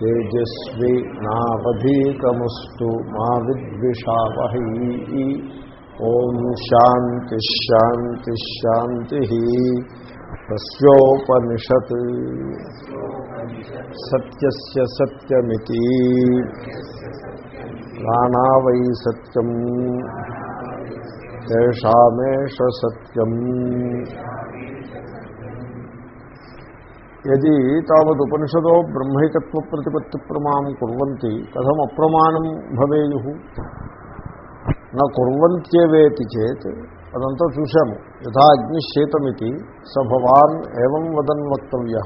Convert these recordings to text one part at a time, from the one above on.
తేజస్వి నావధీతమస్తు మా విద్విషావహై. ఓం శాంతి శాంతి శాంతి తస్యోపనిషత్. సత్యస్య సత్యమితి. ప్రాణా వై సత్యం. తేషామేష సత్యం. యది తావదుపనిషదో బ్రహ్మైకత్వ ప్రతిపత్తి ప్రమాణం కుర్వంతి కథం అప్రమాణం భవేయు. నా కుర్వంత్యవేతి చేత్ అదంతా చూశాము. యథా అగ్నిశేతమితి స భవాన్ ఏం వదన్ వక్తవ్య.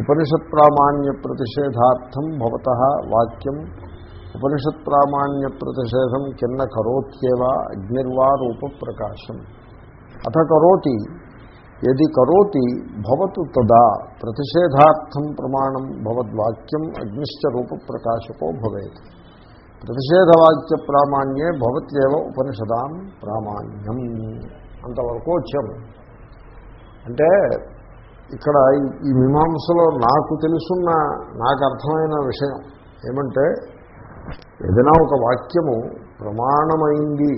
ఉపనిషత్ ప్రామాణ్య ప్రతిషేధార్థం భవత వాక్యం. ఉపనిషత్ ప్రామాణ్య ప్రతిషేధం కిన్న కరోత్యేవ అగ్నిర్వా రూప ప్రకాశం అథ కరోతి ఎది కరోతి భవతు తదా ప్రతిషేధార్థం ప్రమాణం భవద్వాక్యం అగ్నిశ్చ రూప ప్రకాశకో భవేత్ ప్రతిషేధవాక్య ప్రామాణ్యే భవత్యేవ ఉపనిషదాం ప్రామాణ్యం అంతవరకు వచ్చాము అంటే ఇక్కడ ఈ మీమాంసలో నాకు తెలుసున్న నాకు అర్థమైన విషయం ఏమంటే ఏదైనా ఒక వాక్యము ప్రమాణమైంది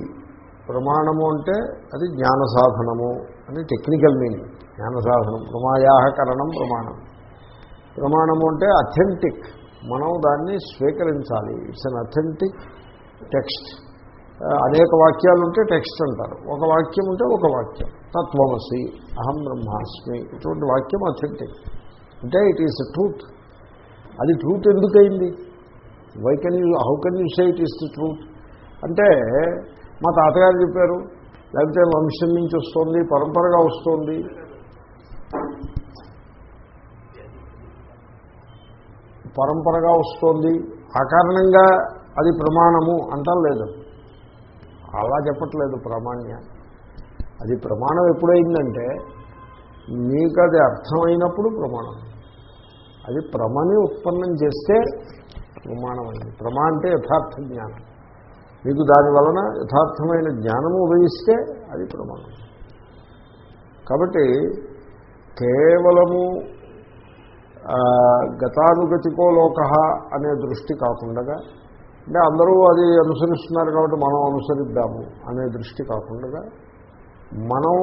ప్రమాణము అంటే అది జ్ఞాన సాధనము అని టెక్నికల్ మీనింగ్. జ్ఞాన సాధనం ప్రమాయాహకరణం ప్రమాణం. ప్రమాణము అంటే అథెంటిక్ మనం దాన్ని స్వీకరించాలి. ఇట్స్ అన్ అథెంటిక్ టెక్స్ట్ అనేక వాక్యాలు ఉంటే టెక్స్ట్ అంటారు. ఒక వాక్యం ఉంటే ఒక వాక్యం. తత్వమసి అహం బ్రహ్మాస్మి. ఇటువంటి వాక్యం అథెంటిక్ అంటే ఇట్ ఈస్ ట్రూత్ అది truth ఎందుకైంది why can you how can you say it is the truth అంటే మా తాతగారు చెప్పారు లేకపోతే వంశం నుంచి వస్తుంది పరంపరగా వస్తుంది. పరంపరగా వస్తుంది ఆ కారణంగా అది ప్రమాణము అంటాం లేదు. అలా చెప్పట్లేదు ప్రామాణ్య. అది ప్రమాణం ఎప్పుడైందంటే మీకు అది అర్థమైనప్పుడు ప్రమాణం. అది ప్రమని ఉత్పన్నం చేస్తే ప్రమాణమైంది ప్రమా అంటే యథార్థ జ్ఞానం. మీకు దాని వలన యథార్థమైన జ్ఞానము ఉదయిస్తే అది ప్రమాణం. కాబట్టి కేవలము గతానుగతికో లోక అనే దృష్టి కాకుండా అంటే అందరూ అది అనుసరిస్తున్నారు కాబట్టి మనం అనుసరిద్దాము అనే దృష్టి కాకుండా మనం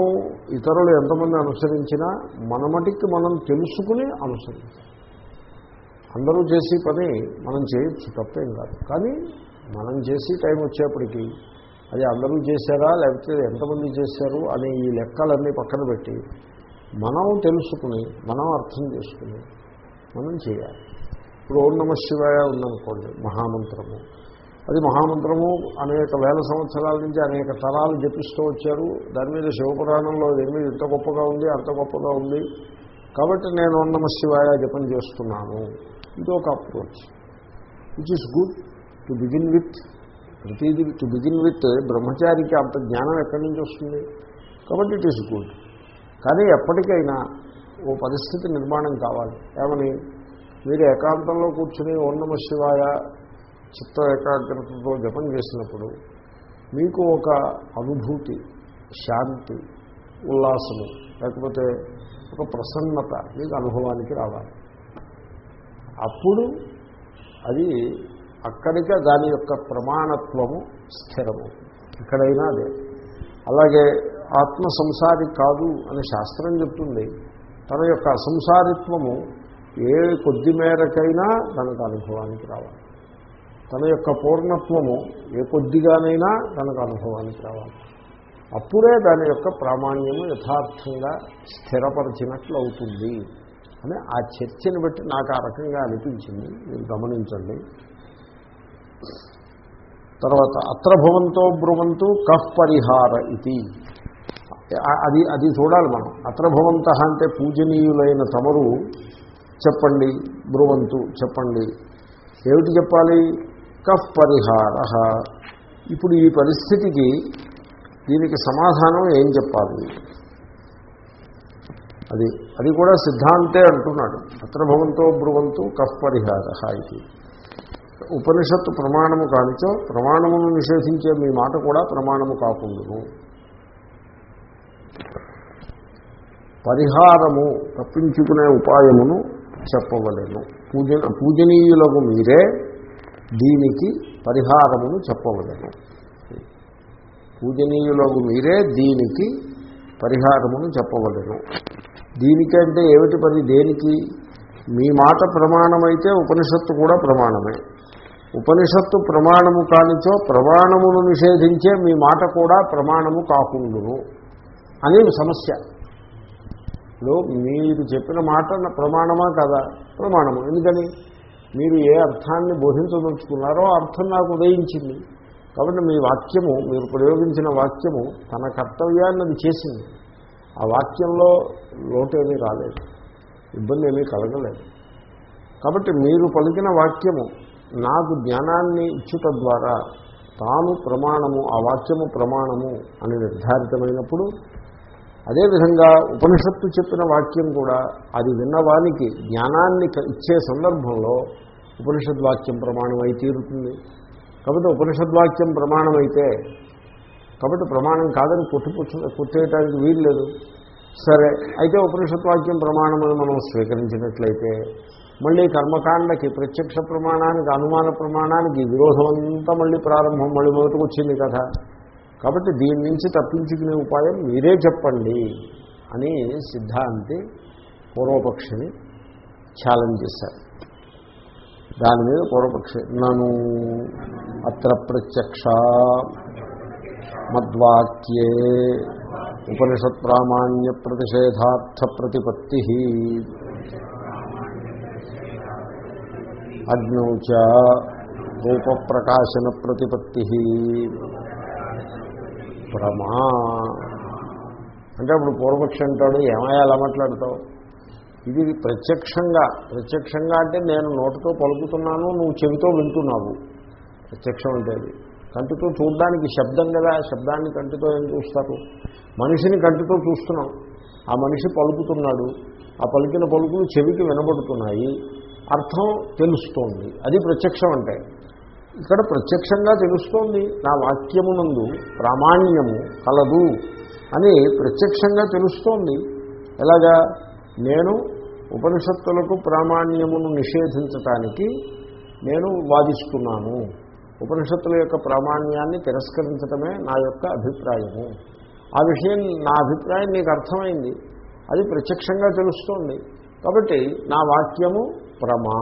ఇతరులు ఎంతమంది అనుసరించినా మన మటికి మనం తెలుసుకుని అనుసరించాలి. అందరూ చేసే పని మనం చేయొచ్చు తప్పేం కాదు. కానీ మనం చేసి టైం వచ్చేప్పటికీ అది అందరూ చేశారా లేకపోతే ఎంతమంది చేశారు అనే ఈ లెక్కలన్నీ పక్కన పెట్టి మనం తెలుసుకుని మనం అర్థం చేసుకుని మనం చేయాలి. ఇప్పుడు ఓం నమ శివాయ ఉందనుకోండి మహామంత్రము. అది మహామంత్రము అనేక వేల సంవత్సరాల నుంచి అనేక తరాలు జపిస్తూ వచ్చారు. దాని మీద శివపురాణంలో దీని మీద ఇంత గొప్పగా ఉంది అంత గొప్పగా ఉంది. కాబట్టి నేను ఓం నమ శివాయ జపం చేస్తున్నాను. ఇది ఒక approach. Which is good to begin with ప్రతిదీ టు బిగిన్ విత్ బ్రహ్మచారికి అంత జ్ఞానం ఎక్కడి నుంచి వస్తుంది? కాబట్టి ఇట్ ఈస్ గుడ్ కానీ ఎప్పటికైనా ఓ పరిస్థితి నిర్మాణం కావాలి. ఏమని? మీరు ఏకాంతంలో కూర్చుని ఓన్నమ శివాయ చిత్త ఏకాగ్రతతో జపం చేసినప్పుడు మీకు ఒక అనుభూతి శాంతి ఉల్లాసము లేకపోతే ఒక ప్రసన్నత మీకు అనుభవానికి రావాలి. అప్పుడు అది అక్కడికే దాని యొక్క ప్రమాణత్వము స్థిరము. ఎక్కడైనా అదే. అలాగే ఆత్మ సంసారి కాదు అని శాస్త్రం చెప్తుంది. తన యొక్క అసంసారిత్వము ఏ కొద్ది మేరకైనా తనకు అనుభవానికి రావాలి. తన యొక్క పూర్ణత్వము ఏ కొద్దిగానైనా తనకు అనుభవానికి రావాలి. అప్పుడే దాని యొక్క ప్రామాణ్యము యథార్థంగా స్థిరపరిచినట్లు అవుతుంది అని ఆ చర్చని బట్టి నాకు ఆ రకంగా అనిపించింది. మీరు గమనించండి. తర్వాత అత్ర భవంతో బ్రువంతు కఫ్ పరిహార ఇది. అది అది చూడాలి మనం. అత్ర భవంత అంటే పూజనీయులైన తమరు చెప్పండి బ్రువంతు చెప్పండి. ఏమిటి చెప్పాలి? కఫ్ పరిహార. ఇప్పుడు ఈ పరిస్థితికి దీనికి సమాధానం ఏం చెప్పాలి? అది అది కూడా సిద్ధాంతే అంటున్నాడు. అత్ర భవంతో బ్రువంతు కఫ్ పరిహార ఇది. ఉపనిషత్తు ప్రమాణము కానిచో ప్రమాణమును నిషేధించే మీ మాట కూడా ప్రమాణము కాకుండును. పరిహారము తప్పించుకునే ఉపాయమును చెప్పవలేను. పూజ పూజనీయులకు మీరే దీనికి పరిహారమును చెప్పవలను. పూజనీయులకు మీరే దీనికి పరిహారమును చెప్పవలను. దీనికంటే ఏమిటి పని దేనికి? మీ మాట ప్రమాణమైతే ఉపనిషత్తు కూడా ప్రమాణమే. ఉపనిషత్తు ప్రమాణము కానిచో ప్రమాణమును నిషేధించే మీ మాట కూడా ప్రమాణము కాకుండును అని సమస్య. లో మీరు చెప్పిన మాట ప్రమాణమా కదా? ప్రమాణము. ఎందుకని? మీరు ఏ అర్థాన్ని బోధించదలుచుకున్నారో అర్థం నాకు ఉదయించింది. కాబట్టి మీ వాక్యము మీరు ప్రయోగించిన వాక్యము తన కర్తవ్యాన్ని అది చేసింది. ఆ వాక్యంలో లోటేమీ రాలేదు. ఇబ్బంది ఏమీ కలగలేదు. కాబట్టి మీరు పలికిన వాక్యము నాకు జ్ఞానాన్ని ఇచ్చుట ద్వారా తాను ప్రమాణము ఆ వాక్యము ప్రమాణము అని నిర్ధారితమైనప్పుడు అదేవిధంగా ఉపనిషత్తు చెప్పిన వాక్యం కూడా అది విన్నవానికి జ్ఞానాన్ని క- ఇచ్చే సందర్భంలో ఉపనిషద్వాక్యం వాక్యం ప్రమాణమై తీరుతుంది. కాబట్టి ఉపనిషద్వాక్యం ప్రమాణమైతే కాబట్టి ప్రమాణం కాదని కొట్టుపుచ్చు కొట్టేయటానికి వీలు లేదు సరే అయితే ఉపనిషత్వాక్యం ప్రమాణమని మనం స్వీకరించినట్లయితే మళ్ళీ కర్మకాండకి ప్రత్యక్ష ప్రమాణానికి అనుమాన ప్రమాణానికి విరోధం అంతా మళ్ళీ ప్రారంభం మళ్ళీ మొదటికి వచ్చింది కథ. కాబట్టి దీని నుంచి తప్పించుకునే ఉపాయం మీరే చెప్పండి అని సిద్ధాంతి పూర్వపక్షిని ఛాలెంజ్ చేశారు. దాని మీద పూర్వపక్షి నను అత్ర ప్రత్యక్ష మద్వాక్యే ఉపనిషత్ ప్రామాణ్య ప్రతిషేధార్థ ప్రతిపత్తి అగ్నౌ చ రూప ప్రకాశన ప్రతిపత్తి ప్రమా అంటే అప్పుడు పూర్వపక్షి అంటాడు ఏమయ్యా అలా మాట్లాడతావు? ఇది ప్రత్యక్షంగా ప్రత్యక్షంగా అంటే నేను నోటితో పలుకుతున్నాను నువ్వు చెవితో వింటున్నావు. ప్రత్యక్షం అంటే అది. కంటితో చూడడానికి శబ్దం కదా శబ్దాన్ని కంటితో ఏం చూస్తారు? మనిషిని కంటితో చూస్తున్నాం. ఆ మనిషి పలుకుతున్నాడు. ఆ పలికిన పలుకులు చెవికి వినబడుతున్నాయి. అర్థం తెలుస్తోంది. అది ప్రత్యక్షం అంటే. ఇక్కడ ప్రత్యక్షంగా తెలుస్తోంది. నా వాక్యమునందు ప్రామాణ్యము కలదు అని ప్రత్యక్షంగా తెలుస్తోంది. ఎలాగా? నేను ఉపనిషత్తులకు ప్రామాణ్యమును నిషేధించటానికి నేను వాదిస్తున్నాను. ఉపనిషత్తుల యొక్క ప్రామాణ్యాన్ని తిరస్కరించటమే నా యొక్క అభిప్రాయము. ఆ విషయం నా అభిప్రాయం నీకు అర్థమైంది. అది ప్రత్యక్షంగా తెలుస్తోంది. కాబట్టి నా వాక్యము ప్రమా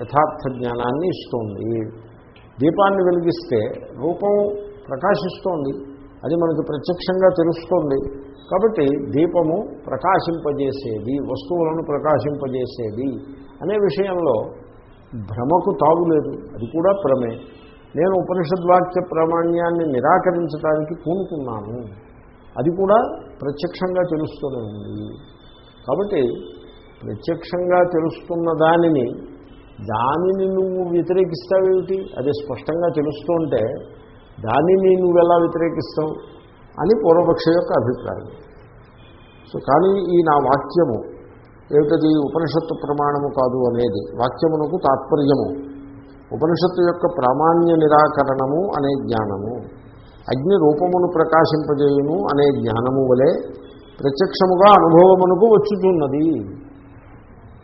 యథార్థ జ్ఞానాన్ని ఇస్తుంది. దీపాన్ని వెలిగిస్తే రూపం ప్రకాశిస్తోంది. అది మనకు ప్రత్యక్షంగా తెలుస్తోంది. కాబట్టి దీపము ప్రకాశింపజేసేది వస్తువులను ప్రకాశింపజేసేది అనే విషయంలో భ్రమకు తావులేదు అది కూడా ప్రమే నేను ఉపనిషద్వాక్య ప్రామాణ్యాన్ని నిరాకరించడానికి పూనుకున్నాను. అది కూడా ప్రత్యక్షంగా తెలుస్తూనే ఉంది. కాబట్టి ప్రత్యక్షంగా తెలుస్తున్న దానిని దానిని నువ్వు వ్యతిరేకిస్తావేమిటి? అది స్పష్టంగా తెలుస్తుంటే దానిని నువ్వు ఎలా వ్యతిరేకిస్తావు అని పూర్వపక్ష యొక్క అభిప్రాయం. సో కానీ ఈ నా వాక్యము ఏమిటది? ఉపనిషత్తు ప్రమాణము కాదు అనేది. వాక్యమునకు తాత్పర్యము. ఉపనిషత్తు యొక్క ప్రామాణ్య నిరాకరణము అనే జ్ఞానము. అగ్ని రూపమును ప్రకాశింపజేయును అనే జ్ఞానము వలె ప్రత్యక్షముగా అనుభవమునకు వచ్చుతున్నది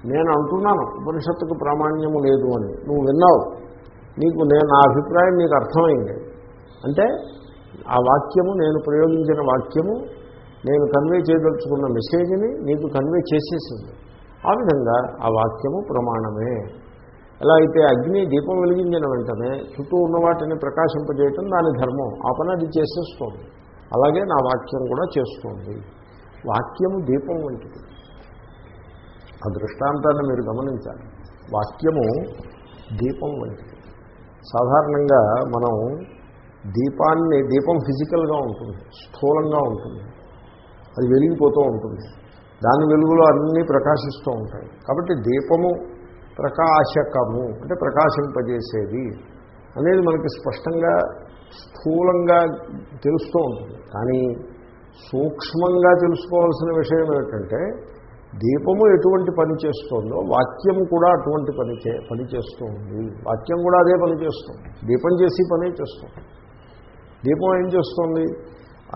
నేను అంటున్నాను ఉపనిషత్తుకు ప్రామాణ్యము లేదు అని. నువ్వు విన్నావు. నీకు నేను నా అభిప్రాయం నీకు అర్థమైంది. అంటే ఆ వాక్యము నేను ప్రయోగించిన వాక్యము నేను కన్వే చేయదలుచుకున్న మెసేజ్ని నీకు కన్వే చేసేసింది. ఆ విధంగా ఆ వాక్యము ప్రమాణమే. ఎలా అయితే అగ్ని దీపం వెలిగించిన వెంటనే చుట్టూ ఉన్న వాటిని ప్రకాశింపజేయటం దాని ధర్మం. ఆ పని అది చేసేస్తోంది. అలాగే నా వాక్యం కూడా చేస్తోంది. వాక్యము దీపం వంటిది. ఆ దృష్టాంతాన్ని మీరు గమనించాలి. వాక్యము దీపం వంటిది. సాధారణంగా మనం దీపాన్ని దీపం ఫిజికల్గా ఉంటుంది స్థూలంగా ఉంటుంది. అది వెలిగిపోతూ ఉంటుంది. దాని వెలుగులో అన్నీ ప్రకాశిస్తూ ఉంటాయి. కాబట్టి దీపము ప్రకాశకము అంటే ప్రకాశింపజేసేది అనేది మనకి స్పష్టంగా స్థూలంగా తెలుస్తూ ఉంటుంది. కానీ సూక్ష్మంగా తెలుసుకోవాల్సిన విషయం ఏమిటంటే దీపము ఎటువంటి పని చేస్తుందో వాక్యము కూడా అటువంటి పని చే పని చేస్తూ ఉంది వాక్యం కూడా అదే పని చేస్తుంది. దీపం చేసి పనే చేస్తుంది. దీపం ఏం చేస్తుంది?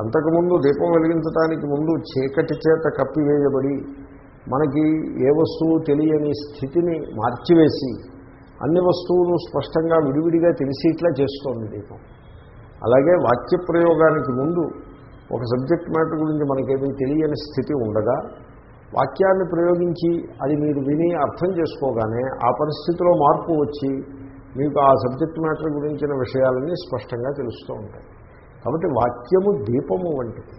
అంతకుముందు దీపం వెలిగించడానికి ముందు చీకటి చేత కప్పివేయబడి మనకి ఏ వస్తువు తెలియని స్థితిని మార్చివేసి అన్ని వస్తువులు స్పష్టంగా విడివిడిగా తెలిసి ఇట్లా చేస్తోంది దీపం. అలాగే వాక్య ప్రయోగానికి ముందు ఒక సబ్జెక్ట్ మ్యాటర్ గురించి మనకేమీ తెలియని స్థితి ఉండగా వాక్యాన్ని ప్రయోగించి అది మీరు విని అర్థం చేసుకోగానే ఆ పరిస్థితిలో మార్పు వచ్చి మీకు ఆ సబ్జెక్ట్ మ్యాటర్ గురించిన విషయాలన్నీ స్పష్టంగా తెలుస్తూ ఉంటాయి. కాబట్టి వాక్యము దీపము వంటిది.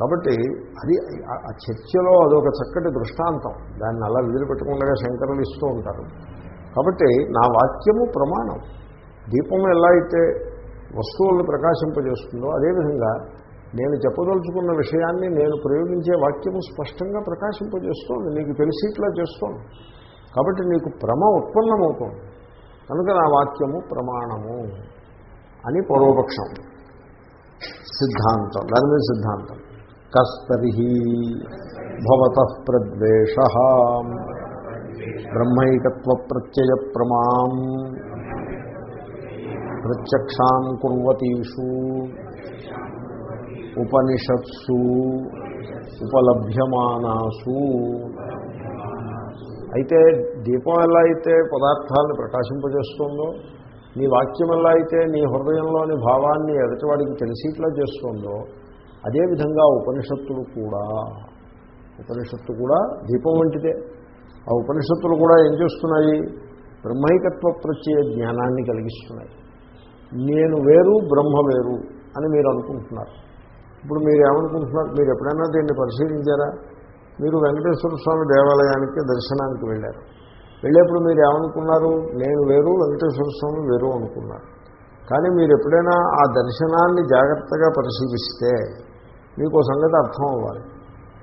కాబట్టి అది ఆ చర్చలో అదొక చక్కటి దృష్టాంతం. దాన్ని అలా వదిలిపెట్టకుండా శంకరులు ఇస్తూ ఉంటారు. కాబట్టి నా వాక్యము ప్రమాణం. దీపం ఎలా అయితే వస్తువులను ప్రకాశింపజేస్తుందో అదేవిధంగా నేను చెప్పదలుచుకున్న విషయాన్ని నేను ప్రయోగించే వాక్యము స్పష్టంగా ప్రకాశింపజేస్తోంది. నీకు తెలిసిట్లా చేస్తోంది. కాబట్టి నీకు భ్రమ ఉత్పన్నమవుతోంది. కనుక నా వాక్యము ప్రమాణము అని పూర్వపక్షం సిద్ధాంతం. దాని మీద సిద్ధాంతం. కస్తరి భవత ప్రద్వేష. బ్రహ్మైకత్వ ప్రత్యయ ప్రమాం. ప్రత్యక్షాం కుర్వతీషు. ఉపనిషత్సు ఉపలభ్యమానాసు. అయితే దీపం ఎలా అయితే పదార్థాలను ప్రకాశింపజేస్తుందో నీ వాక్యం ఎలా అయితే నీ హృదయంలోని భావాన్ని ఎదటివాడికి తెలిసిట్లా చేస్తుందో అదేవిధంగా ఉపనిషత్తులు కూడా ఉపనిషత్తు కూడా దీపం వంటిదే. ఆ ఉపనిషత్తులు కూడా ఏం చేస్తున్నాయి? బ్రహ్మైకత్వ ప్రత్యయ జ్ఞానాన్ని కలిగిస్తున్నాయి. నేను వేరు బ్రహ్మ వేరు అని మీరు అనుకుంటున్నారు. ఇప్పుడు మీరు ఏమనుకుంటున్నారు? మీరు ఎప్పుడైనా దీన్ని పరిశీలించారా? మీరు వెంకటేశ్వర స్వామి దేవాలయానికి దర్శనానికి వెళ్ళారు. వెళ్ళేప్పుడు మీరు ఏమనుకున్నారు? నేను వేరు వెంకటేశ్వర స్వామి వేరు అనుకున్నారు. కానీ మీరు ఎప్పుడైనా ఆ దర్శనాన్ని జాగ్రత్తగా పరిశీలిస్తే మీకు సంగతి అర్థం అవ్వాలి.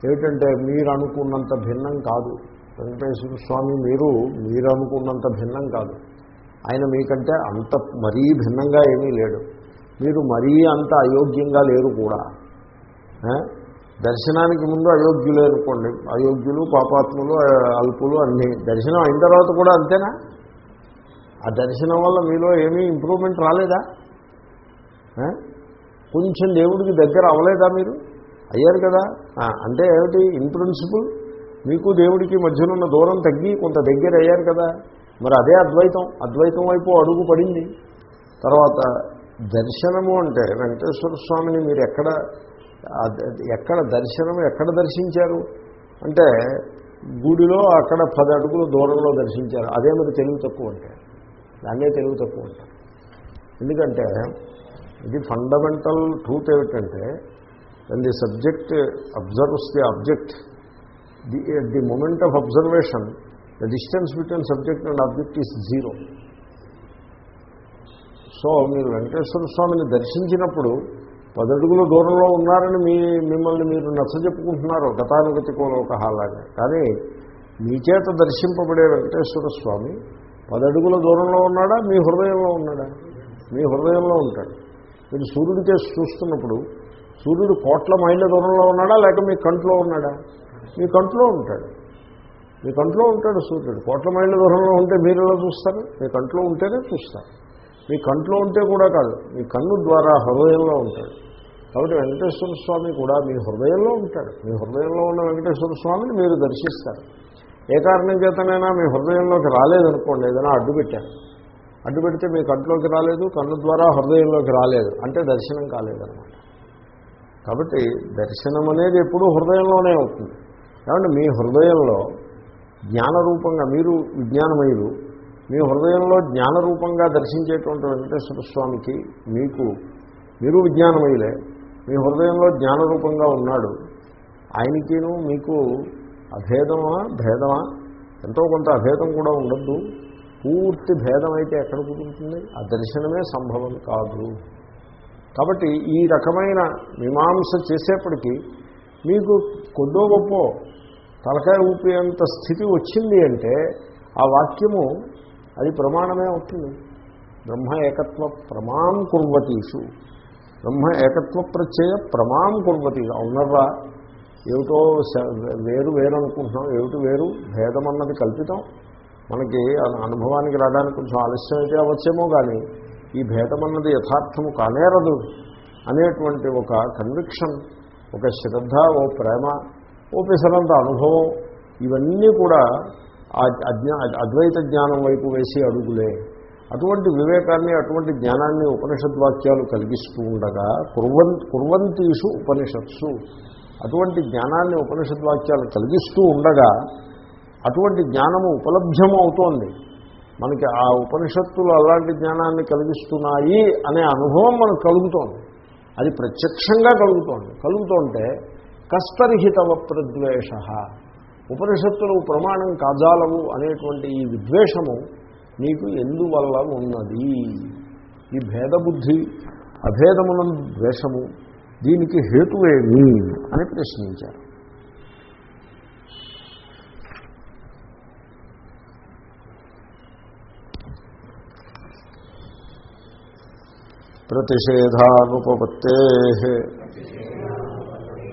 ఏమిటంటే మీరు అనుకున్నంత భిన్నం కాదు. వెంకటేశ్వర స్వామి మీరు మీరు అనుకున్నంత భిన్నం కాదు. ఆయన మీకంటే అంత మరీ భిన్నంగా ఏమీ లేడు. మీరు మరీ అంత అయోగ్యంగా లేరు కూడా. దర్శనానికి ముందు అయోగ్యులే అనుకోండి. అయోగ్యులు పాపాత్ములు అల్పులు అన్నీ. దర్శనం అయిన తర్వాత కూడా అంతేనా? ఆ దర్శనం వల్ల మీలో ఏమీ ఇంప్రూవ్మెంట్ రాలేదా? కొంచెం దేవుడికి దగ్గర అవ్వలేదా మీరు? అయ్యారు కదా? అంటే ఏమిటి? ఇన్ ప్రిన్సిపుల్ మీకు దేవుడికి మధ్యనున్న దూరం తగ్గి కొంత దగ్గర అయ్యారు కదా? మరి అదే అద్వైతం. అద్వైతం వైపు అడుగు పడింది. తర్వాత దర్శనము అంటే వెంకటేశ్వర స్వామిని మీరు ఎక్కడ ఎక్కడ దర్శనం ఎక్కడ దర్శించారు? అంటే గుడిలో అక్కడ పది అడుగుల దూరంలో దర్శించారు. అదే మరి తెలుగు తక్కువ అంటే. దాన్నే తెలుగు తక్కువ అంటారు. ఎందుకంటే ఇది ఫండమెంటల్ ట్రూత్ ఏమిటంటే and the subject observes the object the the moment of observation the distance between subject and object is zero so మీరు వెంకటేశ్వర స్వామిని దర్శించినప్పుడు పదడుగుల దూరంలో ఉన్నారని మీ మిమ్మల్ని మీరు నచ్చజెప్పుకుంటున్నారు గతానుగతికోలోక అలాగే కానీ మీ చేత దర్శింపబడే వెంకటేశ్వర స్వామి పదడుగుల దూరంలో ఉన్నాడా? మీ హృదయంలో ఉన్నాడా? మీ హృదయంలో ఉంటాడు. మీరు సూర్యుడి చేసి చూస్తున్నప్పుడు సూర్యుడు కోట్ల మైళ్ళ దూరంలో ఉన్నాడా? లేక మీ కంట్లో ఉన్నాడా? మీ కంట్లో ఉంటాడు. మీ కంట్లో ఉంటాడు సూర్యుడు. కోట్ల మైళ్ళ దూరంలో ఉంటే మీరు ఎలా చూస్తారు? మీ కంట్లో ఉంటేనే చూస్తారు. మీ కంట్లో ఉంటే కూడా కాదు. మీ కన్ను ద్వారా హృదయంలో ఉంటాడు. కాబట్టి వెంకటేశ్వర స్వామి కూడా మీ హృదయంలో ఉంటాడు. మీ హృదయంలో ఉన్న వెంకటేశ్వర స్వామిని మీరు దర్శిస్తారు. ఏ కారణం చేతనైనా మీ హృదయంలోకి రాలేదనుకోండి ఏదైనా అడ్డు పెట్టారు. అడ్డు పెడితే మీ కంట్లోకి రాలేదు కన్ను ద్వారా హృదయంలోకి రాలేదు. అంటే దర్శనం కాలేదన్నమాట కాబట్టి దర్శనం అనేది ఎప్పుడూ హృదయంలోనే అవుతుంది కాబట్టి మీ హృదయంలో జ్ఞానరూపంగా మీరు విజ్ఞానమయులు మీ హృదయంలో జ్ఞానరూపంగా దర్శించేటువంటి వెంకటేశ్వర స్వామికి మీకు మీరు విజ్ఞానమయులే. మీ హృదయంలో జ్ఞానరూపంగా ఉన్నాడు. ఆయనకిను మీకు అభేదమా? భేదమా? ఎంతో కొంత అభేదం కూడా ఉండద్దు. పూర్తి భేదం అయితే ఎక్కడ కుదురుతుంది? ఆ దర్శనమే సంభవం కాదు. కాబట్టి ఈ రకమైన మీమాంస చేసేప్పటికీ మీకు కొద్దో గొప్ప తలకాయ ఊపేంత స్థితి వచ్చింది అంటే ఆ వాక్యము అది ప్రమాణమే అవుతుంది. బ్రహ్మ ఏకత్వ ప్రమాం కుర్వతీషు. బ్రహ్మ ఏకత్వ ప్రత్యయ ప్రమాం కుర్వతి అవునర్రా ఏమిటో వేరు వేరు అనుకుంటున్నాం. ఏమిటి వేరు? భేదం అన్నది కల్పితం. మనకి అనుభవానికి రావడానికి కొంచెం ఆలస్యం అయితే అవచ్చేమో కానీ ఈ భేదం అన్నది యథార్థము కానేరదు అనేటువంటి ఒక కన్విక్షన్ ఒక శ్రద్ధ ఓ ప్రేమ ఓ పిసరంత అనుభవం ఇవన్నీ కూడా అజ్ఞా అద్వైత జ్ఞానం వైపు వేసి అడుగులే. అటువంటి వివేకాన్ని అటువంటి జ్ఞానాన్ని ఉపనిషద్వాక్యాలు కలిగిస్తూ ఉండగా కుర్వన్ కుర్వంతీషు ఉపనిషత్సు అటువంటి జ్ఞానాన్ని ఉపనిషద్వాక్యాలు కలిగిస్తూ ఉండగా అటువంటి జ్ఞానము ఉపలభ్యము అవుతోంది. మనకి ఆ ఉపనిషత్తులు అలాంటి జ్ఞానాన్ని కలిగిస్తున్నాయి అనే అనుభవం మనకు కలుగుతోంది. అది ప్రత్యక్షంగా కలుగుతోంది. కలుగుతుంటే కస్తరిహితవ ప్రద్వేష. ఉపనిషత్తులు ప్రమాణం కాజాలవు అనేటువంటి ఈ విద్వేషము నీకు ఎందువల్ల ఉన్నది? ఈ భేదబుద్ధి అభేదమున ద్వేషము దీనికి హేతువేమి అని ప్రశ్నించారు. ప్రతిషేధానుపత్తే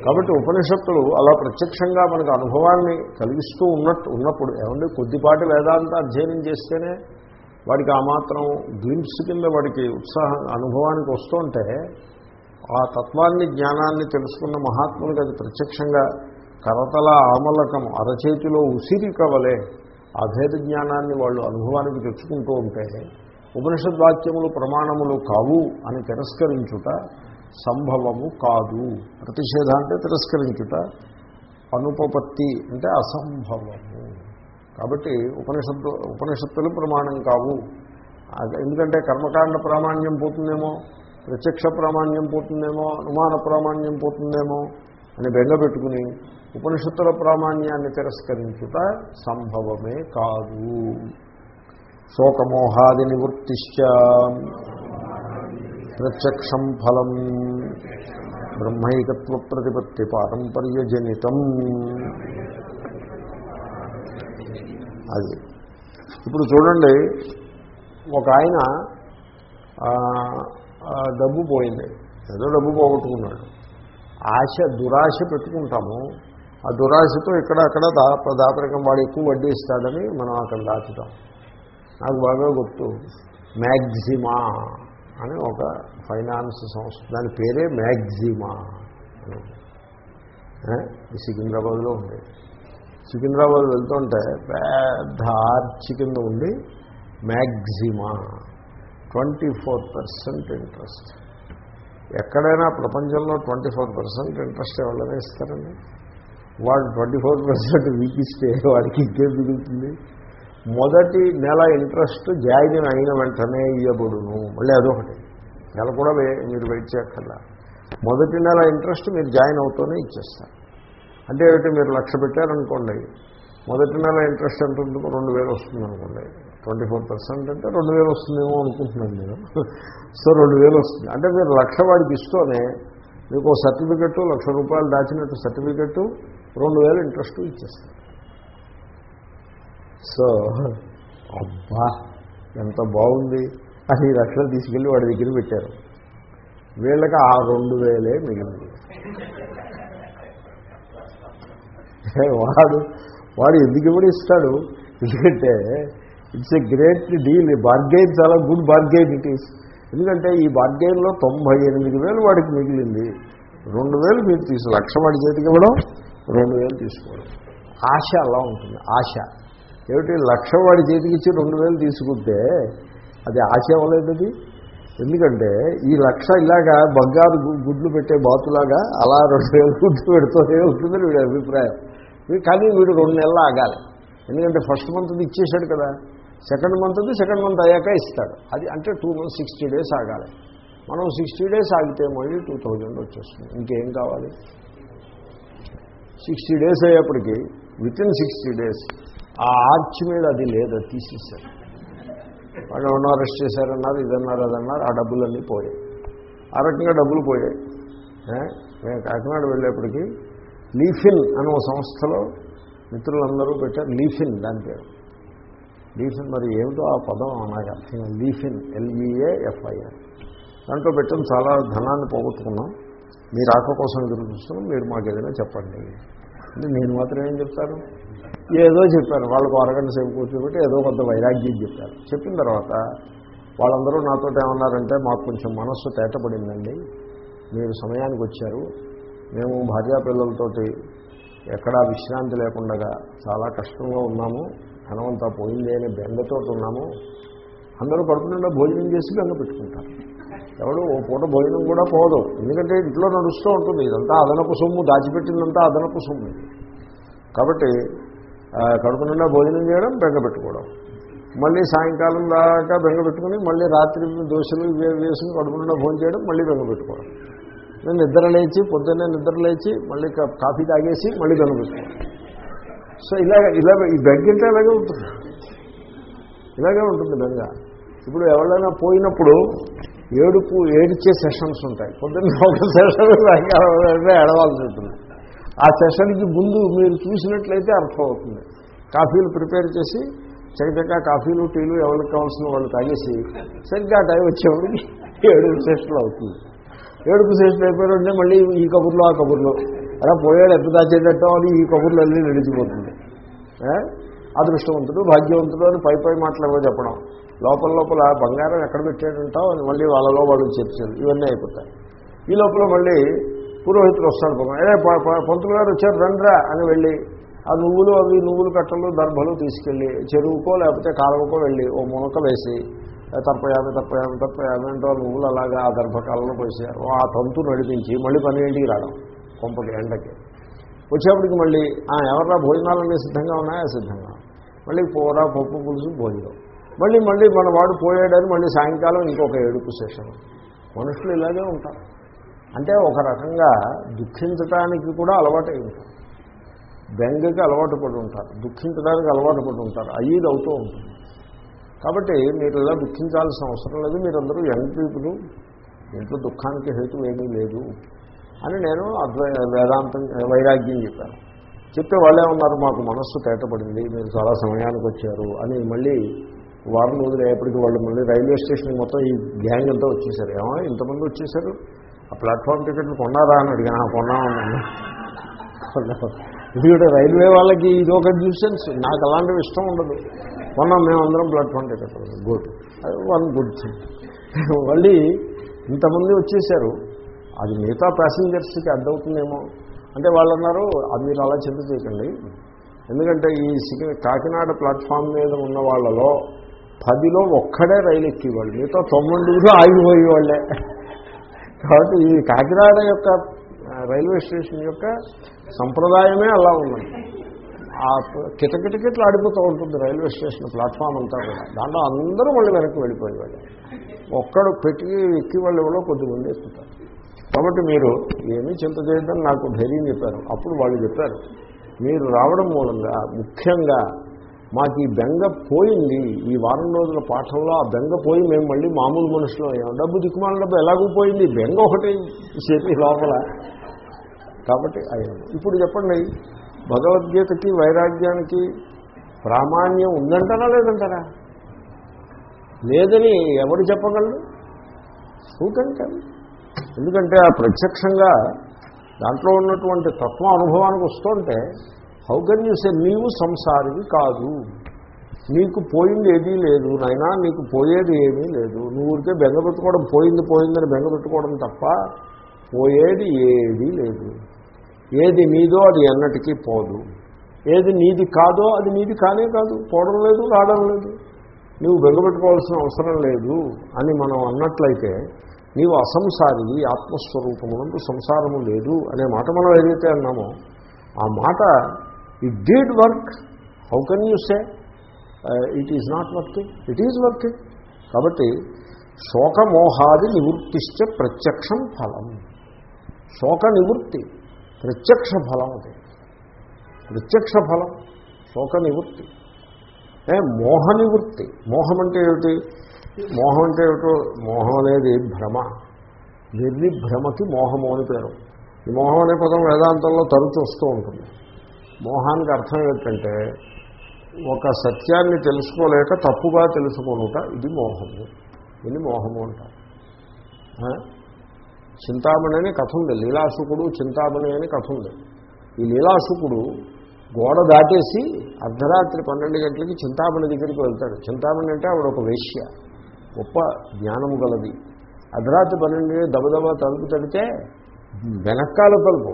కాబట్టి ఉపనిషత్తులు అలా ప్రత్యక్షంగా మనకు అనుభవాన్ని కలిగిస్తూ ఉన్నట్టు ఉన్నప్పుడు ఏమంటే కొద్దిపాటి వేదాంత అధ్యయనం చేస్తేనే వాడికి ఆ మాత్రం గ్లింప్స్ కింద వాడికి ఉత్సాహం అనుభవానికి వస్తుంటే ఆ తత్వాన్ని జ్ఞానాన్ని తెలుసుకున్న మహాత్ములకు అది ప్రత్యక్షంగా కరతల ఆమలకం అరచేతిలో ఉసిరికవలే కవలే భేద జ్ఞానాన్ని వాళ్ళు అనుభవానికి తెచ్చుకుంటూ ఉంటే ఉపనిషద్వాక్యములు ప్రమాణములు కావు అని తిరస్కరించుట సంభవము కాదు. ప్రతిషేధ అంటే తిరస్కరించుట అనుపపత్తి అంటే అసంభవము. కాబట్టి ఉపనిషత్తు ఉపనిషత్తులు ప్రమాణం కావు. ఎందుకంటే కర్మకాండ ప్రామాణ్యం పోతుందేమో ప్రత్యక్ష ప్రామాణ్యం పోతుందేమో అనుమాన ప్రామాణ్యం పోతుందేమో అని బెంగపెట్టుకుని ఉపనిషత్తుల ప్రామాణ్యాన్ని తిరస్కరించుట సంభవమే కాదు. శోకమోహాది నివృత్తిశ్చ. ప్రత్యక్షం ఫలం బ్రహ్మైకత్వ ప్రతిపత్తి పారంపర్యజనితం. అది. ఇప్పుడు చూడండి ఒక ఆయన డబ్బు పోయింది. ఏదో డబ్బు పోగొట్టుకున్నాడు. ఆశ దురాశ పెట్టుకుంటాము. ఆ దురాశతో ఇక్కడ అక్కడ దా దాపరికం వాడు ఎక్కువ వడ్డీ ఇస్తాడని మనం అక్కడ దాచుతాం. నాకు బాగా గుర్తు. మ్యాగ్జిమా అని ఒక ఫైనాన్స్ సంస్థ దాని పేరే మ్యాగ్జిమా సికింద్రాబాద్లో ఉంది. సికింద్రాబాద్ వెళ్తుంటే పెద్ద ఆర్చి కింద ఉండి maximum twenty four percent interest. ఎక్కడైనా ప్రపంచంలో ట్వంటీ ఫోర్ పర్సెంట్ ఇంట్రెస్ట్ ఎవరైనా ఇస్తారండి? వాడు ట్వంటీ ఫోర్ పర్సెంట్ వీకిస్తే వాడికి ఇంకే మిగులుతుంది? మొదటి నెల ఇంట్రెస్ట్ జాయిన్ అయిన వెంటనే ఇవ్వబడును మళ్ళీ అదొకటి. నెల కూడా మీరు వెయిట్ చేయక్కర్లా. మొదటి నెల ఇంట్రెస్ట్ మీరు జాయిన్ అవుతూనే ఇచ్చేస్తారు. అంటే ఏమిటి? మీరు లక్ష పెట్టారనుకోండి. మొదటి నెల ఇంట్రెస్ట్ ఎంత ఉంటుందో రెండు వేలు వస్తుంది అనుకోండి. ట్వంటీ ఫోర్ పర్సెంట్ అంటే రెండు వేలు వస్తుందేమో అనుకుంటున్నాను నేను. సో రెండు వేలు వస్తుంది. అంటే మీరు లక్ష వాడికి ఇస్తూనే మీకు ఒక సర్టిఫికెట్ లక్ష రూపాయలు దాచినట్టు సర్టిఫికెట్ రెండు వేలు ఇంట్రెస్ట్ ఇచ్చేస్తారు. సో అబ్బా ఎంత బాగుంది. అని లక్షలు తీసుకెళ్ళి వాడి దగ్గర పెట్టారు. వీళ్ళకి ఆ రెండు వేలే మిగిలింది. వాడు వాడు ఎందుకు ఇవ్వడిస్తాడు ఎందుకంటే it's a great deal bargain చాలా గుడ్ బార్గెయిన్ ఇట్ ఈస్ ఎందుకంటే ఈ బార్గెయిన్లో తొంభై ఎనిమిది వేలు వాడికి మిగిలింది. రెండు వేలు మీరు తీసు లక్ష వాడి చేతికి ఇవ్వడం రెండు వేలు తీసుకోవడం. ఆశ అలా ఉంటుంది ఆశ. ఏమిటి? లక్ష వాడి చేతికి ఇచ్చి రెండు వేలు తీసుకుంటే అది ఆశ అవ్వలేదది. ఎందుకంటే ఈ లక్ష ఇలాగా బంగారు గుడ్లు పెట్టే బాతులాగా అలా రెండు వేలు గుడ్లు పెడుతూనే ఉంటుందని వీడి అభిప్రాయం. కానీ వీడు రెండు నెలలు ఆగాలి. ఎందుకంటే ఫస్ట్ మంత్ ఇచ్చేశాడు కదా. సెకండ్ మంత్ది సెకండ్ మంత్ అయ్యాక ఇస్తాడు. అది అంటే టూ మంత్ సిక్స్టీ డేస్ ఆగాలి. మనం సిక్స్టీ డేస్ ఆగితే మళ్ళీ టూ థౌజండ్ వచ్చేస్తుంది. ఇంకేం కావాలి? సిక్స్టీ డేస్ అయ్యేప్పటికీ విత్ ఇన్ సిక్స్టీ డేస్ ఆ ఆర్చ్ మీద అది లేదు అది తీసేశారు. వాళ్ళు ఎవరినో అరెస్ట్ చేశారన్నారు ఇదన్నారు అదన్నారు ఆ డబ్బులన్నీ పోయాయి. ఆ రకంగా డబ్బులు పోయాయి. మేము కాకినాడ వెళ్ళేప్పటికీ లీఫిన్ అనే ఒక సంస్థలో మిత్రులందరూ పెట్టారు. లీఫిన్ దాని పేరు. లీఫిన్ మరి ఏమిటో ఆ పదం నాకు అర్థం లీఫిన్ ఎల్ఈఏ ఎఫ్ఐఆర్ దాంట్లో పెట్టిన చాలా ధనాన్ని పోగొట్టుకున్నాం. మీ రాక కోసం ఎదురు చూస్తున్నాం. మీరు మాకు ఏదైనా చెప్పండి. అంటే నేను మాత్రం ఏం చెప్తాను? ఏదో చెప్పాను వాళ్ళకు అరగంట సేపు కూర్చోబెట్టి ఏదో కొంత వైరాగ్యం చెప్పారు. చెప్పిన తర్వాత వాళ్ళందరూ నాతో ఏమన్నారంటే మాకు కొంచెం మనస్సు తేటపడిందండి. మీరు సమయానికి వచ్చారు. మేము భార్యాపిల్లలతోటి ఎక్కడా విశ్రాంతి లేకుండా చాలా కష్టంగా ఉన్నాము. ధనమంతా పోయింది అనే బెంగతో ఉన్నాము. అందరూ పడుకుండా భోజనం చేసి బెంగ పెట్టుకుంటారు. ఎవడు ఓ పూట భోజనం కూడా పోదు. ఎందుకంటే ఇంట్లో నడుస్తూ ఉంటుంది. ఇదంతా అదనపు సొమ్ము. దాచిపెట్టిందంతా అదనపు సొమ్ము. కాబట్టి ఆ, కడుపు నిండా భోజనం చేయడం బెంగ పెట్టుకోవడం. మళ్ళీ సాయంకాలం దాకా బెంగ పెట్టుకుని మళ్ళీ రాత్రి దోశలు వేసుకుని కడుపు నిండా భోజనం చేయడం మళ్ళీ బెంగ పెట్టుకోవడం. నేను నిద్ర లేచి పొద్దున్నే నిద్ర లేచి మళ్ళీ కాఫీ తాగేసి మళ్ళీ కనిపిస్తాను సో ఇలాగ ఇలా ఈ బెంగ అంటే ఉంటుంది. ఇలాగే ఉంటుంది బెంగ ఇప్పుడు ఎవరైనా పోయినప్పుడు ఏడుపు ఏడిచే సెషన్స్ ఉంటాయి. పొద్దున్న ఒక సెషన్ సాయంకాలం ఏడవాల్సి ఉంటుంది. ఆ సెషన్కి ముందు మీరు చూసినట్లయితే అర్థమవుతుంది. కాఫీలు ప్రిపేర్ చేసి చక్కచక్క కాఫీలు టీలు ఎవరికి కావాల్సిన వాళ్ళు తాగేసి సరిగ్గా టైం వచ్చేవాడికి ఏడు సెషన్లు అవుతుంది. ఏడుపు సెషన్ అయిపోయారంటే మళ్ళీ ఈ కబుర్లో ఆ కబుర్లో. అలా పోయాడు ఎంత దాచేటట్టో అని ఈ కబుర్లు వెళ్ళి నడిచిపోతుంది అదృష్టవంతుడు భాగ్యవంతుడు అని పై పై మాటలేవో చెప్పడం. లోపల లోపల బంగారం ఎక్కడ పెట్టాడంటావు అని మళ్ళీ వాళ్ళలో వాళ్ళు చర్చలు. ఇవన్నీ అయిపోతాయి. ఈ లోపల మళ్ళీ పురోహితులు వస్తాడు పాపం. ఏ పంతులు గారు వచ్చారు రండ్రా అని వెళ్ళి ఆ నువ్వులు అవి నువ్వులు కట్టలు దర్భలు తీసుకెళ్ళి చెరువుకో లేకపోతే కాలువకో వెళ్ళి ఓ మునక వేసి తర్పయామి తర్పయామి తర్పయామి అంటూ నువ్వులు అలాగా ఆ దర్భకాలంలో పోసి ఆ తంతు నడిపించి మళ్ళీ పన్నెండింటికి రావడం? కొంపటి ఎండకి. వచ్చేప్పటికి మళ్ళీ "ఆ, ఎవర్రా భోజనాలన్నీ సిద్ధంగా ఉన్నాయా? సిద్ధంగా. మళ్ళీ కూర పప్పు పులుసు భోజనం. మళ్ళీ మళ్ళీ మన వాడు పోయాడని మళ్ళీ సాయంకాలం ఇంకొక ఏడుపు సెషన్ మనుషులు ఇలాగే ఉంటారు. అంటే ఒక రకంగా దుఃఖించడానికి కూడా అలవాటై ఉంటారు. బెంగకి అలవాటు పడి ఉంటారు. దుఃఖించడానికి అలవాటు పడి ఉంటారు. అయ్యేది అవుతూ ఉంటుంది కాబట్టి మీరు ఇలా దుఃఖించాల్సిన అవసరం లేదు. మీరందరూ యంగ్ పీపుల్. ఇంట్లో దుఃఖానికి హేతు ఏమీ లేదు అని నేను అద్వై వేదాంతం వైరాగ్యం చెప్పాను. చెప్తే వాళ్ళే ఉన్నారు మాకు మనస్సు తేటపడింది మీరు చాలా సమయానికి వచ్చారు అని మళ్ళీ వారం రోజులు అయ్యేప్పటికి వాళ్ళు మళ్ళీ రైల్వే స్టేషన్కి మొత్తం ఈ గ్యాంగ్ అంతా వచ్చేసారు. ఏమో ఇంతమంది వచ్చేసారు? ఆ ప్లాట్ఫామ్ టికెట్లు కొన్నారా? అని అడిగాను. కొన్నామన్నాను కొన్నాం రైల్వే వాళ్ళకి ఇది ఒక న్యూసెన్స్. నాకు అలాంటివి ఇష్టం ఉండదు. మొన్న మేమందరం platform ticket good. One good thing. మళ్ళీ ఇంతమంది వచ్చేసారు. అది మిగతా ప్యాసింజర్స్కి అడ్డవుతుందేమో. అంటే వాళ్ళు అన్నారు అది మీరు అలా చింత చేయకండి. ఎందుకంటే ఈ సికి- కాకినాడ ప్లాట్ఫామ్ మీద ఉన్న వాళ్ళలో పదిలో ఒక్కడే రైలు ఎక్కేవాళ్ళు. మిగతా తొమ్మిదిలో ఆగిపోయే వాళ్ళే కాబట్టి ఈ కాకినాడ యొక్క రైల్వే స్టేషన్ యొక్క సంప్రదాయమే అలా ఉన్నది. ఆ కిటకిటకిట్లు ఆడిపోతూ ఉంటుంది రైల్వే స్టేషన్ ప్లాట్ఫామ్ అంతా కూడా. దాంట్లో అందరూ మళ్ళీ వెనక్కి వెళ్ళిపోయేవాళ్ళు. ఒక్కడు పెట్టి ఎక్కి వాళ్ళు ఎవరో కొద్దిమంది ఎక్కుతారు. కాబట్టి మీరు ఏమీ చింత చేయొద్దని నాకు ధైర్యం చెప్పారు. అప్పుడు వాళ్ళు చెప్పారు మీరు రావడం మూలంగా ముఖ్యంగా మాకు ఈ బెంగ పోయింది. ఈ వారం రోజుల పాఠంలో ఆ బెంగ పోయి మేము మళ్ళీ మామూలు మనుషులు అయ్యాం. డబ్బు దిక్కుమాల డబ్బు ఎలాగూ పోయింది? బెంగ ఒకటి చేతి లోపల. కాబట్టి అయ్యాము ఇప్పుడు చెప్పండి భగవద్గీతకి వైరాగ్యానికి ప్రామాణ్యం ఉందంటారా లేదంటారా? లేదని ఎవరు చెప్పగలరు? ఊకంటే ఎందుకంటే ఆ ప్రత్యక్షంగా దాంట్లో ఉన్నటువంటి తత్వం అనుభవానికి వస్తుంటే హౌ కెన్ యూ సే నీవు సంసారివి కాదు. నీకు పోయింది ఏదీ లేదు. నాయనా నీకు పోయేది ఏమీ లేదు. నువ్వు ఊరికే బెంగపెట్టుకోవడం పోయింది పోయిందని బెంగపెట్టుకోవడం తప్ప పోయేది ఏదీ లేదు. ఏది నీదో అది ఎన్నటికీ పోదు. ఏది నీది కాదో అది నీది కానే కాదు. పోవడం లేదు రావడం లేదు. నువ్వు బెంగపెట్టుకోవాల్సిన అవసరం లేదు అని మనం అన్నట్లయితే నీవు అసంసారి ఆత్మస్వరూపమునందు సంసారము లేదు అనే మాట మనం ఏదైతే అన్నామో ఆ మాట it did work how can you say it is not working it is working కాబట్టి శోకమోహాది నివృత్తిశ్చ ప్రత్యక్షం ఫలం. శోక నివృత్తి ప్రత్యక్ష ఫలం అది. ప్రత్యక్ష ఫలం శోక నివృత్తి ఏ మోహ నివృత్తి మోహం అంటే ఏమిటి? మోహం అంటే ఏమిటో? మోహం అనేది భ్రమ. వెర్రి భ్రమకి మోహము అని పేరు. ఈ మోహం అనే పదం వేదాంతంలో తరచు వస్తూ ఉంటుంది. మోహానికి అర్థం ఏంటంటే ఒక సత్యాన్ని తెలుసుకోలేక తప్పుగా తెలుసుకొనుట ఇది మోహము. ఇది మోహము అంటారు. చింతామణి అని కథ ఉంది. లీలాసుకుడు చింతామణి అని కథ ఉంది. ఈ లీలాసుకుడు గోడ దాటేసి అర్ధరాత్రి పన్నెండు గంటలకి చింతామణి దగ్గరికి వెళ్తాడు. చింతామణి అంటే ఆవిడ ఒక వేష్య గొప్ప జ్ఞానము గలది. అర్ధరాత్రి పన్నెండు దబదబా తలుపు తడితే వెనకాల తలుపు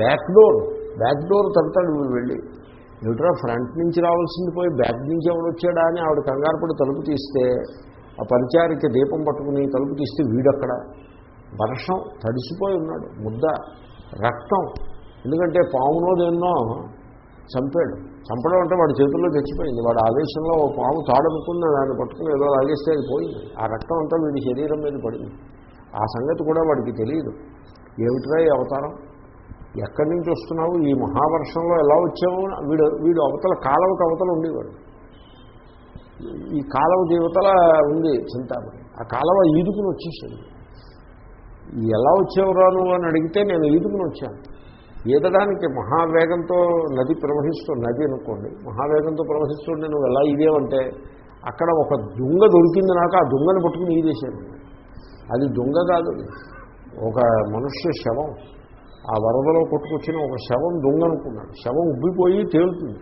బ్యాక్ డోర్ బ్యాక్ డోర్ తడతాడు వీడు వెళ్ళి. ఏమిట్రా ఫ్రంట్ నుంచి రావాల్సింది పోయి బ్యాక్ నుంచి ఎవడు వచ్చాడా అని ఆవిడ కంగారు పడి తలుపు తీస్తే ఆ పరిచారికి దీపం పట్టుకుని తలుపు తీస్తే వీడక్కడ. వర్షం తడిసిపోయి ఉన్నాడు. ముద్ద రక్తం. ఎందుకంటే పామునో దేన్నో చంపాడు. చంపడం అంటే వాడి చేతుల్లో తెచ్చిపోయింది వాడు ఆవేశంలో ఓ పాము తాడనుకున్న దాన్ని పట్టుకుని ఏదో లాగేస్తే అది పోయింది. ఆ రక్తం అంతా వీడి శరీరం మీద పడింది. ఆ సంగతి కూడా వాడికి తెలియదు. ఏమిట్రా ఈ అవతారం? ఎక్కడి నుంచి వస్తున్నావు? ఈ మహావర్షంలో ఎలా వచ్చావు? వీడు వీడు అవతల కాలవకి అవతల ఉండేవాడు. ఈ కాలవ దేవతల ఉంది చింతామణి. ఆ కాలవ ఈదుకుని వచ్చేసింది. ఎలా వచ్చేవరా నువ్వు అని అడిగితే నేను ఈదుకుని వచ్చాను. ఈదడానికి మహావేగంతో నది ప్రవహిస్తూ నది అనుకోండి మహావేగంతో ప్రవహిస్తుంటే నువ్వు ఎలా ఇదేవంటే అక్కడ ఒక దుంగ దొరికింది నాకు ఆ దుంగను పట్టుకుని ఈదేశాను. అది దొంగ కాదు ఒక మనుష్య శవం. ఆ వరదలో కొట్టుకొచ్చిన ఒక శవం దొంగ అనుకున్నాడు. శవం ఉబ్బిపోయి తేలుతుంది.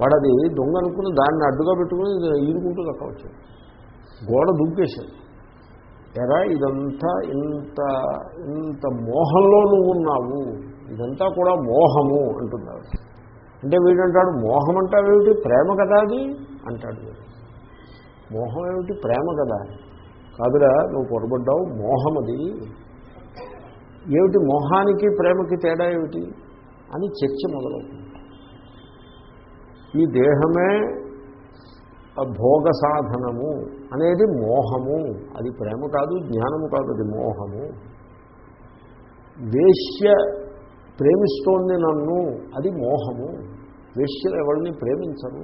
వాడు అది దొంగ అనుకుని దాన్ని అడ్డుగా పెట్టుకుని ఈదుకుంటూ దక్క వచ్చాడు. గోడ దుంకేశాడు. ఎరా ఇదంతా ఇంత ఇంత మోహంలో నువ్వు ఉన్నావు ఇదంతా కూడా మోహము అంటున్నాడు. అంటే వీడంటాడు మోహం అంటావేమిటి ప్రేమ కదా అది? అంటాడు వీడు. మోహం ఏమిటి? ప్రేమ కదా. కాదురా నువ్వు పొరబడ్డావు మోహం అది. ఏమిటి మోహానికి ప్రేమకి తేడా ఏమిటి? అని చర్చ మొదలవుతుంది. ఈ దేహమే భోగ సాధనము అనేది మోహము. అది ప్రేమ కాదు జ్ఞానము కాదు అది మోహము. వేశ్య ప్రేమిస్తోంది నన్ను అది మోహము. వేష్యలు ఎవరిని ప్రేమించరు.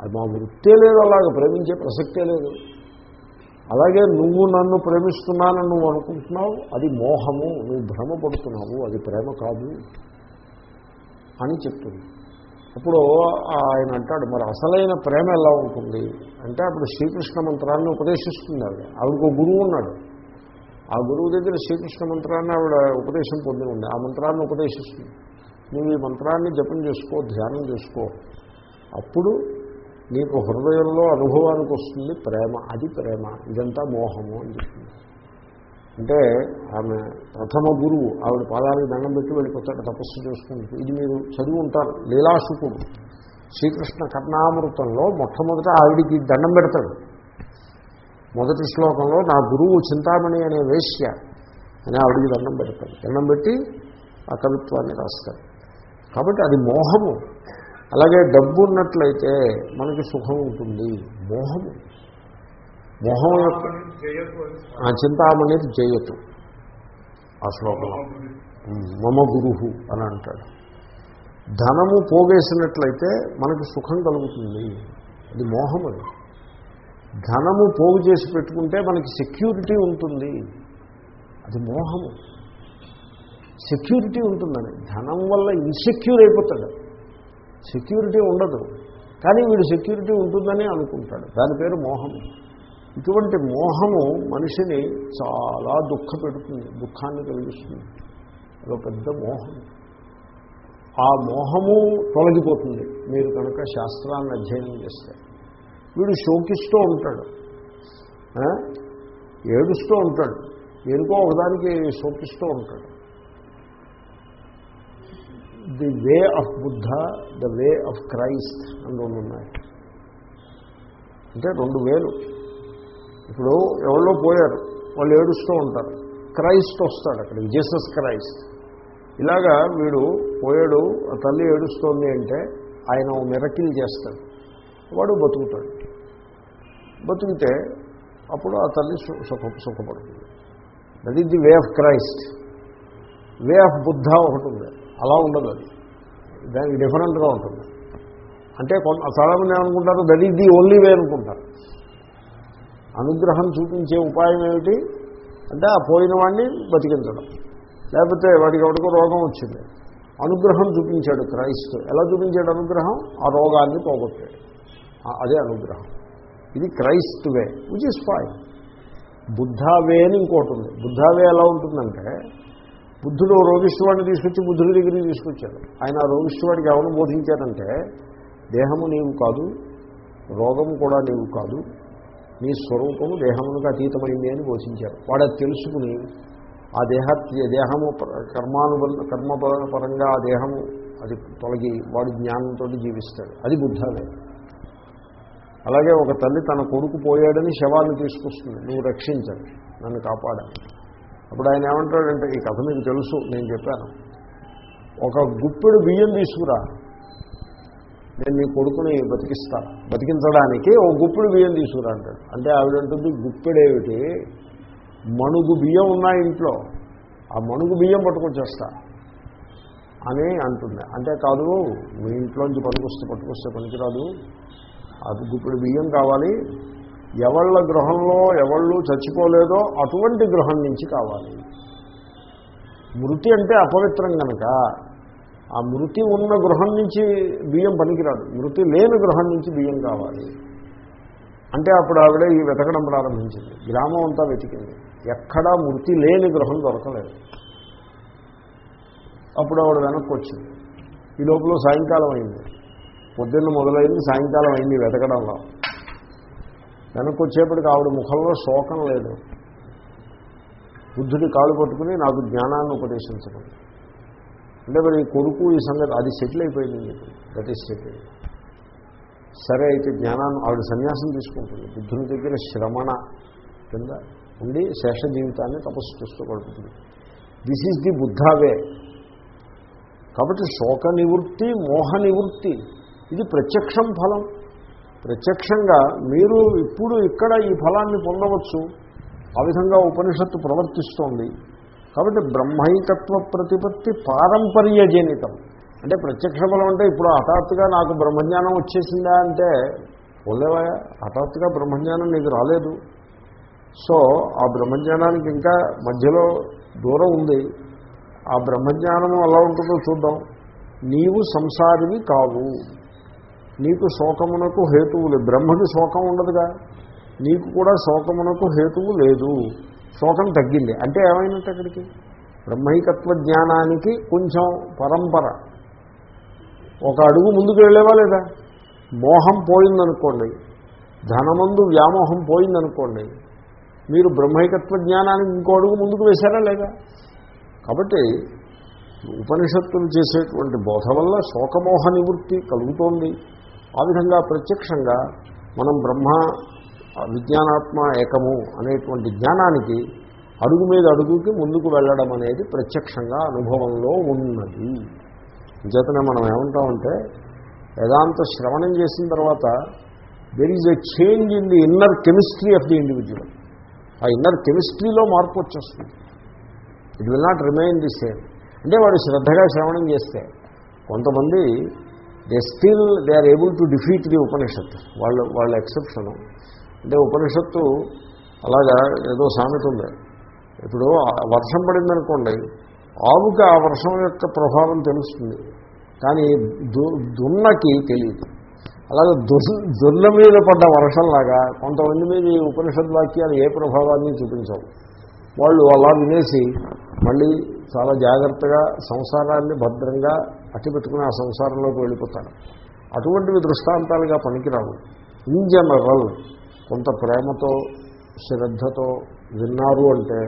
అది మా వృత్తే లేదు అలాగే ప్రేమించే ప్రసక్తే లేదు. అలాగే నువ్వు నన్ను ప్రేమిస్తున్నానని నువ్వు అనుకుంటున్నావు అది మోహము. నువ్వు భ్రమపడుతున్నావు అది ప్రేమ కాదు అని చెప్తుంది. అప్పుడు ఆయన అంటాడు మరి అసలైన ప్రేమ ఎలా ఉంటుంది? అంటే అప్పుడు శ్రీకృష్ణ మంత్రాన్ని ఉపదేశిస్తుంది ఆవిడ ఆవిడకు ఒక గురువు ఉన్నాడు. ఆ గురువు దగ్గర శ్రీకృష్ణ మంత్రాన్ని ఆవిడ ఉపదేశం పొంది ఉంది ఆ మంత్రాన్ని ఉపదేశిస్తుంది. నువ్వు ఈ మంత్రాన్ని జపం చేసుకో ధ్యానం చేసుకో. అప్పుడు నీకు హృదయంలో అనుభవానికి వస్తుంది ప్రేమ. అది ప్రేమ. ఇదంతా మోహము అని చెప్తుంది అంటే ఆమె ప్రథమ గురువు ఆవిడ పాదానికి దండం పెట్టి వెళ్ళిపోతాడు తపస్సు చేసుకుంటూ ఇది మీరు చదివి ఉంటారు. లీలాశుకుడు శ్రీకృష్ణ కర్ణామృతంలో మొట్టమొదట ఆవిడికి దండం పెడతాడు. మొదటి శ్లోకంలో నా గురువు చింతామణి అనే వేశ్య అని ఆవిడికి దండం పెడతాడు. దండం పెట్టి ఆ కవిత్వాన్ని రాస్తాడు. కాబట్టి అది మోహము. అలాగే డబ్బు ఉన్నట్లయితే మనకి సుఖం ఉంటుంది. మోహము. మోహం యొక్క ఆ చింతామణి జయతు ఆ శ్లోకంలో మమ గురు అని అంటాడు. ధనము పోగేసినట్లయితే మనకి సుఖం కలుగుతుంది. అది మోహం అది. ధనము పోగు చేసి పెట్టుకుంటే మనకి సెక్యూరిటీ ఉంటుంది. అది మోహము. సెక్యూరిటీ ఉంటుందని. ధనం వల్ల ఇన్సెక్యూర్ అయిపోతాడు. సెక్యూరిటీ ఉండదు. కానీ వీడు సెక్యూరిటీ ఉంటుందని అనుకుంటాడు. దాని పేరు మోహము ఇటువంటి మోహము మనిషిని చాలా దుఃఖ పెడుతుంది దుఃఖాన్ని కలిగిస్తుంది. అదో పెద్ద మోహం. ఆ మోహము తొలగిపోతుంది. మీరు కనుక శాస్త్రాన్ని అధ్యయనం చేస్తే. వీడు శోకిస్తూ ఉంటాడు. ఏడుస్తూ ఉంటాడు. ఎందుకో ఒకదానికి శోకిస్తూ ఉంటాడు. The way of Buddha the way of Christ అని రెండు ఉన్నాయి. అంటే రెండు వేలు. ఇప్పుడు ఎవరో పోయారు వాళ్ళు ఏడుస్తూ ఉంటారు. క్రైస్ట్ వస్తాడు అక్కడికి జీసస్ క్రైస్ట్. ఇలాగా వీడు పోయాడు ఆ తల్లి ఏడుస్తోంది అంటే ఆయన మిరకిల్ చేస్తాడు. వాడు బతుకుతాడు. బతికితే అప్పుడు ఆ తల్లి సు- సుఖ సుఖపడుతుంది. That is the way of Christ way of Buddha ఒకటి ఉంది. అలా ఉండదు అది. దానికి డిఫరెంట్గా ఉంటుంది. అంటే కొంత చాలామంది ఏమనుకుంటారు that is the only way అనుకుంటారు. అనుగ్రహం చూపించే ఉపాయం ఏమిటి? అంటే ఆ పోయిన వాడిని బతికించడం. లేకపోతే వాడికి ఎవరికో రోగం వచ్చింది. అనుగ్రహం చూపించాడు క్రైస్తు. ఎలా చూపించాడు అనుగ్రహం? ఆ రోగాన్ని పోగొట్టాడు. అదే అనుగ్రహం. ఇది క్రైస్తువే విచ్ ఇస్ ఫైన్ బుద్ధావే అని ఇంకోటి ఉంది. బుద్ధావే ఎలా ఉంటుందంటే బుద్ధుడు రోగిష్ఠవాడిని తీసుకొచ్చి బుద్ధుడి దగ్గరికి తీసుకొచ్చాడు. ఆయన ఆ రోగిష్ఠవాడికి ఎవరు బోధించారంటే దేహము నీవు కాదు రోగము కూడా నీవు కాదు నీ స్వరూపము దేహమునకు అతీతమైంది అని బోధించారు వాడు అది తెలుసుకుని ఆ దేహ దేహము కర్మానుబల కర్మ పరంగా ఆ దేహము అది తొలగి వాడు జ్ఞానంతో జీవిస్తాడు. అది బుద్ధాలే అలాగే ఒక తల్లి తన కొడుకు పోయాడని శవాన్ని తీసుకొస్తుంది. నువ్వు రక్షించండి నన్ను కాపాడాలి అప్పుడు ఆయన ఏమంటాడంటే ఈ కథ మీకు తెలుసు నేను చెప్పాను. ఒక గుప్పెడు బియ్యం తీసుకురా. నేను నీ కొడుకుని బతికిస్తాను బతికించడానికి ఓ గుప్పెడు బియ్యం తీసుకురా అంటాడు. అంటే ఆవిడంటుంది గుప్పెడేమిటి మణుగు బియ్యం ఉన్నాయి ఇంట్లో. ఆ మణుగు బియ్యం పట్టుకొచ్చేస్తా. అని అంటుంది. అంటే కాదు మీ ఇంట్లోంచి పట్టుకొస్తే పట్టుకొస్తే పనికిరాదు. అది గుప్పుడు బియ్యం కావాలి. ఎవళ్ళ గృహంలో ఎవళ్ళు చచ్చిపోలేదో అటువంటి గృహం నుంచి కావాలి. మృతి అంటే అపవిత్రం కనుక ఆ మృతి ఉన్న గృహం నుంచి బియ్యం పనికిరాదు. మృతి లేని గృహం నుంచి బియ్యం కావాలి. అంటే అప్పుడు ఆవిడ ఈ వెతకడం ప్రారంభించింది. గ్రామం అంతా వెతికింది. ఎక్కడా మృతి లేని గృహం దొరకలేదు. అప్పుడు ఆవిడ వెనక్కి వచ్చింది. ఈ లోపల సాయంకాలం అయింది. పొద్దున్న మొదలైంది సాయంకాలం అయింది వెతకడంలో. వెనక్కి వచ్చేప్పటికి ఆవిడ ముఖంలో శోకం లేదు. బుద్ధుడి కాలు పట్టుకుని నాకు జ్ఞానాన్ని ఉపదేశించడం. అంటే మరి ఈ కొడుకు ఈ సంగతి అది సెటిల్ అయిపోయింది మీకు దట్ ఈస్ సెటిల్ సరే అయితే జ్ఞానాన్ని ఆవిడ సన్యాసం తీసుకుంటుంది. బుద్ధుని దగ్గర శ్రమణ కింద ఉండి శేష జీవితాన్ని తపస్సు చేస్తూ గడుపుతుంది. దిస్ ఈజ్ ది బుద్ధావే కాబట్టి శోక నివృత్తి మోహ నివృత్తి ఇది ప్రత్యక్షం ఫలం. ప్రత్యక్షంగా మీరు ఇప్పుడు ఇక్కడ ఈ ఫలాన్ని పొందవచ్చు. ఆ విధంగా ఉపనిషత్తు ప్రవర్తిస్తోంది. కాబట్టి బ్రహ్మైకత్వ ప్రతిపత్తి పారంపర్యజనితం అంటే ప్రత్యక్ష బలం అంటే ఇప్పుడు హఠాత్తుగా నాకు బ్రహ్మజ్ఞానం వచ్చేసిందా అంటే పోలేవా హఠాత్తుగా బ్రహ్మజ్ఞానం నీకు రాలేదు. సో ఆ బ్రహ్మజ్ఞానానికి ఇంకా మధ్యలో దూరం ఉంది. ఆ బ్రహ్మజ్ఞానము ఎలా ఉంటుందో చూద్దాం. నీవు సంసారివి కావు. నీకు శోకమునకు హేతువు లేదు. బ్రహ్మకి శోకం ఉండదుగా. నీకు కూడా శోకమునకు హేతువు లేదు. శోకం తగ్గింది. అంటే ఏమైనట్టు అక్కడికి? బ్రహ్మైకత్వ జ్ఞానానికి కొంచెం పరంపర. ఒక అడుగు ముందుకు వెళ్ళేవా లేదా? మోహం పోయిందనుకోండి. ధనమందు వ్యామోహం పోయిందనుకోండి. మీరు బ్రహ్మైకత్వ జ్ఞానానికి ఇంకో అడుగు ముందుకు వేశారా లేదా? కాబట్టి ఉపనిషత్తులు చేసేటువంటి బోధ వల్ల శోకమోహ నివృత్తి కలుగుతోంది. ఆ విధంగా ప్రత్యక్షంగా మనం బ్రహ్మ విజ్ఞానాత్మ ఏకము అనేటువంటి జ్ఞానానికి అడుగు మీద అడుగుకి ముందుకు వెళ్ళడం అనేది ప్రత్యక్షంగా అనుభవంలో ఉన్నది. చేతనే మనం ఏమంటామంటే వేదాంత శ్రవణం చేసిన తర్వాత there is a change in the inner chemistry of the individual ఆ ఇన్నర్ కెమిస్ట్రీలో మార్పు వచ్చేస్తుంది. It will not remain the same అంటే వాడు శ్రద్ధగా శ్రవణం చేస్తే కొంతమంది they still they are able to defeat the Upanishad వాళ్ళు వాళ్ళ ఎక్సెప్షను అంటే ఉపనిషత్తు అలాగా ఏదో సామెత ఉంది. ఇప్పుడు వర్షం పడిందనుకోండి ఆవుకి ఆ వర్షం యొక్క ప్రభావం తెలుస్తుంది. కానీ దు దున్నకి తెలియదు. అలాగే దుర్ దున్న మీద పడ్డ వర్షంలాగా కొంతమంది మీద ఈ ఉపనిషద్ వాక్యాలు ఏ ప్రభావాన్ని చూపించవు. వాళ్ళు అలా వినేసి మళ్ళీ చాలా జాగ్రత్తగా సంసారాన్ని భద్రంగా అట్టి పెట్టుకుని ఆ సంసారంలోకి వెళ్ళిపోతారు. అటువంటివి దృష్టాంతాలుగా పనికిరావు. ఇన్ జనరల్ కొంత ప్రేమతో శ్రద్ధతో విన్నారు అంటే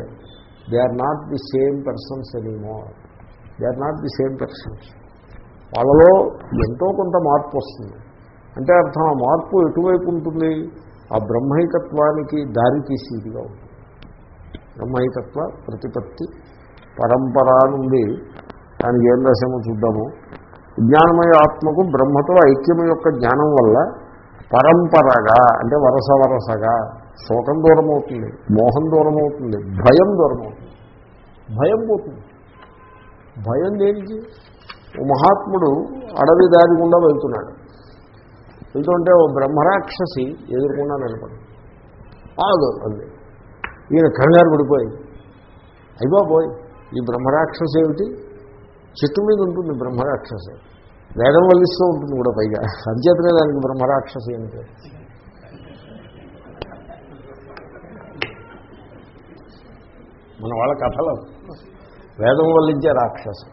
they are not the same persons anymore they are not the same persons వాళ్ళలో ఎంతో కొంత మార్పు వస్తుంది. అంటే అర్థం ఆ మార్పు ఎటువైపు ఉంటుంది? ఆ బ్రహ్మైకత్వానికి దారి తీసేదిగా ఉంటుంది. బ్రహ్మైకత్వ ప్రతిపత్తి పరంపర నుండి దానికి ఏం రాసామో చూద్దాము. విజ్ఞానమయ ఆత్మకు బ్రహ్మతో ఐక్యము యొక్క జ్ఞానం వల్ల పరంపరగా అంటే వరస వరసగా శోకం దూరం అవుతుంది మోహం దూరం అవుతుంది భయం దూరం అవుతుంది భయం పోతుంది. భయం దేనికి? మహాత్ముడు అడవి దారి గుండా వెళ్తున్నాడు. వెళ్తుంటే ఓ బ్రహ్మరాక్షసి ఎదుర్కొన్నా నిలబడి ఆగు అంది. ఈయన కంగారు పడిపోయి అయిపోయి ఈ బ్రహ్మరాక్షసి ఏమిటి చెట్టు మీద ఉంటుంది బ్రహ్మరాక్షసి. వేదం వల్లిస్తూ ఉంటుంది కూడా పైగా. అంచేతనే దానికి బ్రహ్మరాక్షసి అంటే మన వాళ్ళ కథలు వేదం వల్లించే రాక్షసు.